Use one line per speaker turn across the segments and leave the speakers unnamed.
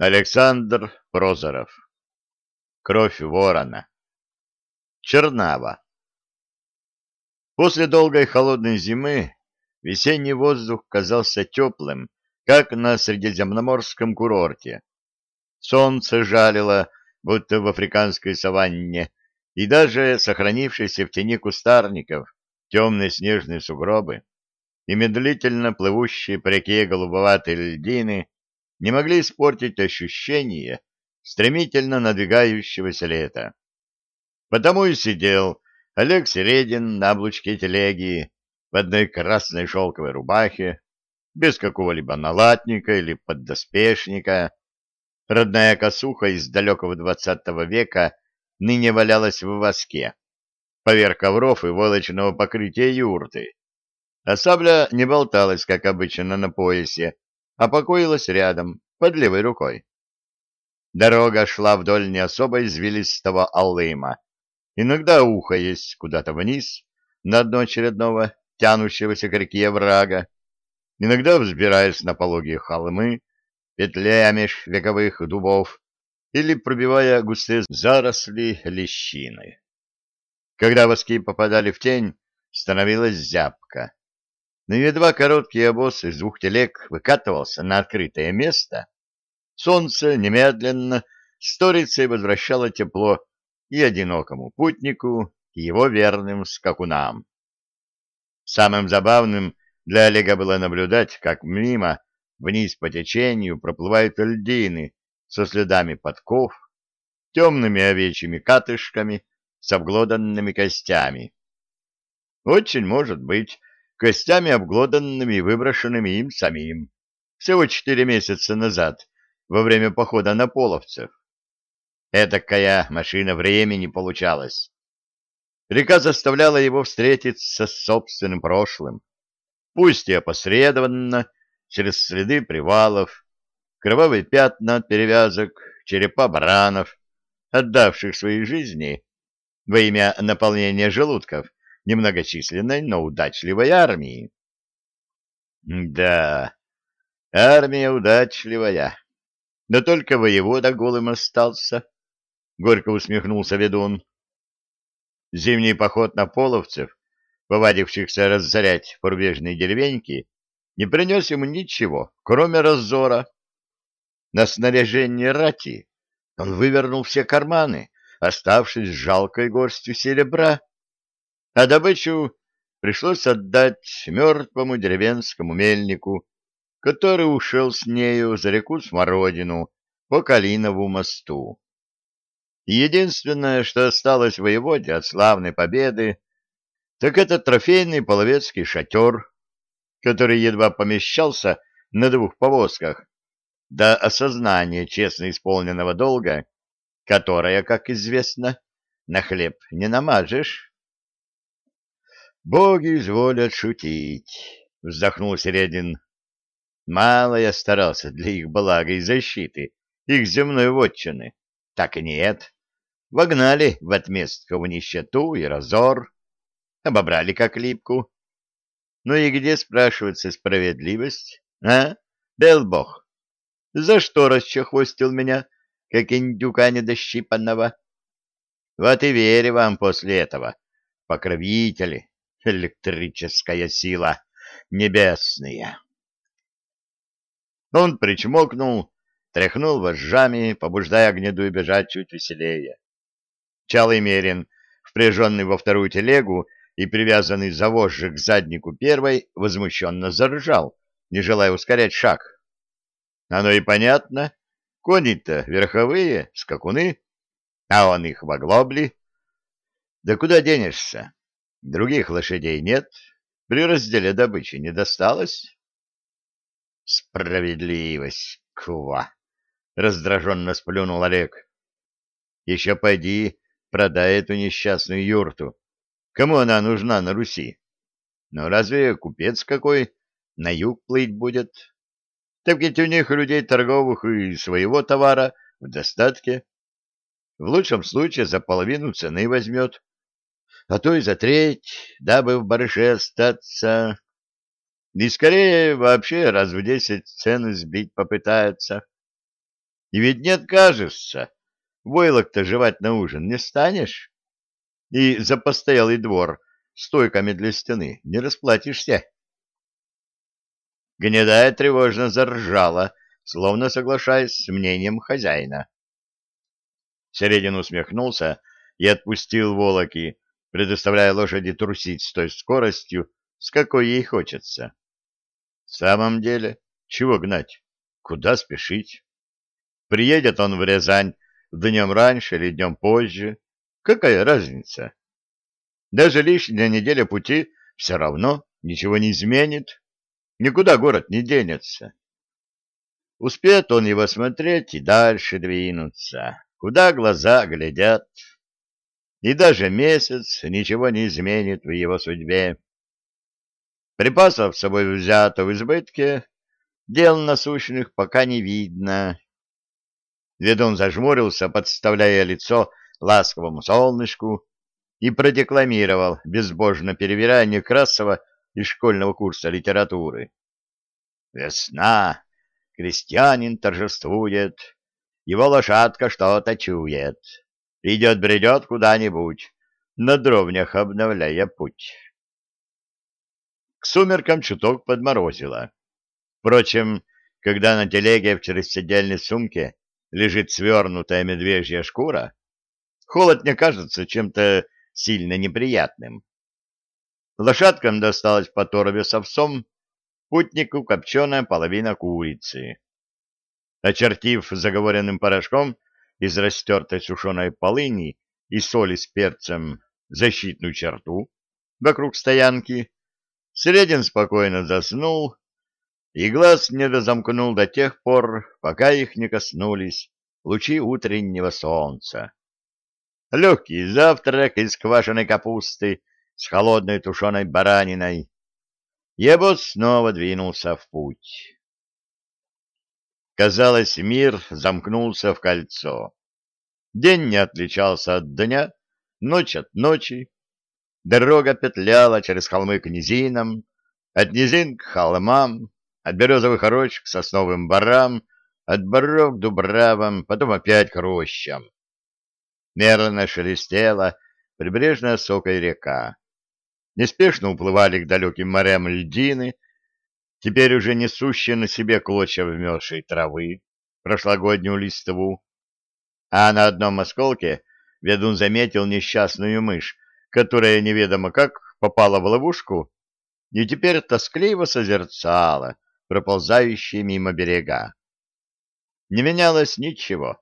Александр Прозоров. Кровь ворона. Чернава. После долгой холодной зимы весенний воздух казался теплым, как на средиземноморском курорте. Солнце жалило, будто в африканской саванне, и даже сохранившиеся в тени кустарников темные снежные сугробы и медлительно плывущие по реке голубоватые льдины не могли испортить ощущение стремительно надвигающегося лета. Потому и сидел Олег Середин на облучке телеги в одной красной шелковой рубахе, без какого-либо налатника или поддоспешника. Родная косуха из далекого двадцатого века ныне валялась в воске, поверх ковров и войлочного покрытия юрты. А сабля не болталась, как обычно, на поясе, а покоилась рядом, под левой рукой. Дорога шла вдоль не особо извилистого аллыма, иногда ухаясь куда-то вниз, на дно очередного, тянущегося к реке врага, иногда взбираясь на пологие холмы, петляя меж вековых дубов или пробивая густые заросли лещины. Когда воски попадали в тень, становилась зябка. Но едва короткий обоз из двух телег выкатывался на открытое место, солнце немедленно сторицей возвращало тепло и одинокому путнику, и его верным скакунам. Самым забавным для Олега было наблюдать, как мимо, вниз по течению, проплывают льдины со следами подков, темными овечьими катышками с обглоданными костями. Очень может быть, костями обглоданными и выброшенными им самим, всего четыре месяца назад, во время похода на половцев. Этакая машина времени получалась. Река заставляла его встретиться с собственным прошлым, пусть и опосредованно, через следы привалов, кровавые пятна от перевязок, черепа баранов, отдавших свои жизни во имя наполнения желудков немногочисленной, но удачливой армии. Да, армия удачливая. Да только воевода голым остался, — горько усмехнулся ведун. Зимний поход на половцев, повадившихся разорять порубежные деревеньки, не принес ему ничего, кроме разора. На снаряжение рати он вывернул все карманы, оставшись с жалкой горстью серебра а добычу пришлось отдать мертвому деревенскому мельнику, который ушел с нею за реку Смородину по Калинову мосту. Единственное, что осталось воеводе от славной победы, так это трофейный половецкий шатер, который едва помещался на двух повозках, до осознания честно исполненного долга, которое, как известно, на хлеб не намажешь. Боги изволят шутить, — вздохнул Середин. Мало я старался для их блага и защиты, их земной вотчины. Так и нет. Вогнали в отместку в нищету и разор, обобрали как липку. Ну и где, спрашивается, справедливость? А, бел бог, за что расчехвостил меня, как индюка недощипанного? Вот и верю вам после этого, покровители, электрическая сила небесная. Он причмокнул, тряхнул вожжами, побуждая гнеду бежать чуть веселее. Чалый Мерин, впряженный во вторую телегу и привязанный за вожжи к заднику первой, возмущенно заржал, не желая ускорять шаг. Оно и понятно. Кони-то верховые, скакуны, а он их в оглобли. Да куда денешься? Других лошадей нет, при разделе добычи не досталось. Справедливость, ква! Раздраженно сплюнул Олег. Еще пойди, продай эту несчастную юрту. Кому она нужна на Руси? Ну, разве купец какой на юг плыть будет? Так ведь у них людей торговых и своего товара в достатке. В лучшем случае за половину цены возьмет а то и за треть, дабы в барыше остаться. И скорее вообще раз в десять цены сбить попытается. И ведь не откажешься. Войлок-то жевать на ужин не станешь. И за постоялый двор стойками для стены не расплатишься. Гнедая тревожно заржала, словно соглашаясь с мнением хозяина. Середин усмехнулся и отпустил волоки, предоставляя лошади трусить с той скоростью, с какой ей хочется. В самом деле, чего гнать? Куда спешить? Приедет он в Рязань днем раньше или днем позже. Какая разница? Даже лишняя неделя пути все равно ничего не изменит. Никуда город не денется. Успеет он его смотреть и дальше двинуться, куда глаза глядят. И даже месяц ничего не изменит в его судьбе. Припасов с собой взято в избытке, дел насущных пока не видно. Ведун зажмурился, подставляя лицо ласковому солнышку, и продекламировал, безбожно перевирая Некрасова из школьного курса литературы. «Весна! Крестьянин торжествует, его лошадка что-то чует, идет-бредет куда-нибудь, на дровнях обновляя путь». К сумеркам чуток подморозило. Впрочем, когда на телеге в чересседельной сумке лежит свернутая медвежья шкура, холод не кажется чем-то сильно неприятным. Лошадкам досталось по торове с овсом, путнику копченая половина курицы. Очертив заговоренным порошком из растертой сушеной полыни и соли с перцем защитную черту вокруг стоянки, Средин спокойно заснул, и глаз не разомкнул до тех пор, пока их не коснулись лучи утреннего солнца. Легкий завтрак из квашеной капусты с холодной тушеной бараниной. Ебот снова двинулся в путь. Казалось, мир замкнулся в кольцо. День не отличался от дня, ночь от ночи. Дорога петляла через холмы к низинам, от низин к холмам, от березовых рощ к сосновым барам, от боров к дубравам, потом опять к рощам. Мерно шелестела прибрежная сокой река. Неспешно уплывали к далеким морям льдины, теперь уже несущие на себе клочья вмерзшей травы, прошлогоднюю листву. А на одном осколке ведун заметил несчастную мышь, которая неведомо как попала в ловушку и теперь тоскливо созерцала, проползающие мимо берега. Не менялось ничего,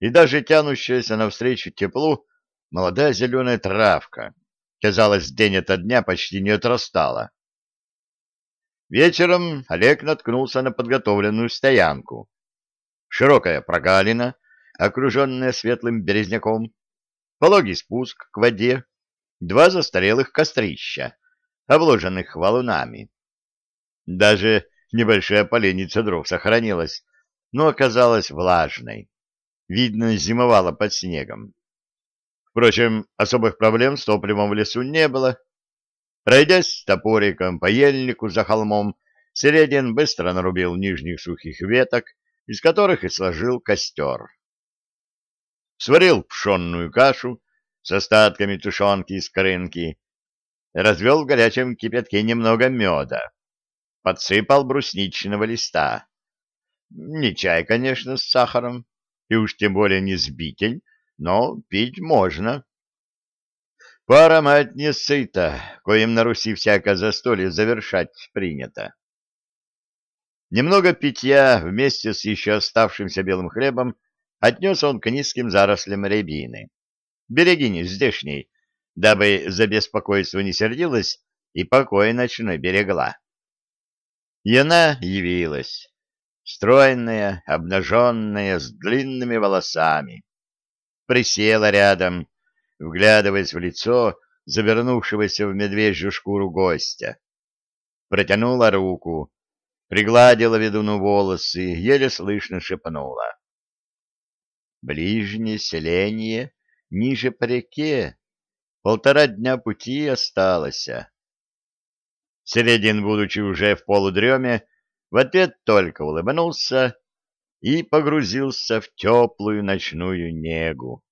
и даже тянущаяся навстречу теплу молодая зеленая травка, казалось, день ото дня почти не отрастала. Вечером Олег наткнулся на подготовленную стоянку. Широкая прогалина, окруженная светлым березняком, пологий спуск к воде, два застарелых кострища, обложенных валунами. Даже Небольшая поленница дров сохранилась, но оказалась влажной. Видно, зимовала под снегом. Впрочем, особых проблем с топливом в лесу не было. Пройдясь топориком по ельнику за холмом, Середин быстро нарубил нижних сухих веток, из которых и сложил костер. Сварил пшенную кашу с остатками тушенки из корынки, развел в горячем кипятке немного меда подсыпал брусничного листа. Не чай, конечно, с сахаром, и уж тем более не сбитень, но пить можно. Пара мать не сыта, коим на Руси всякое застолье завершать принято. Немного питья вместе с еще оставшимся белым хлебом отнес он к низким зарослям рябины. Берегини здешней, дабы за беспокойство не сердилась и покой ночной берегла. И она явилась, стройная, обнаженная, с длинными волосами. Присела рядом, вглядываясь в лицо завернувшегося в медвежью шкуру гостя. Протянула руку, пригладила ведуну волосы, еле слышно шепнула. Ближнее селение, ниже по реке, полтора дня пути осталось. Середин, будучи уже в полудреме, в ответ только улыбнулся, и погрузился в теплую ночную негу.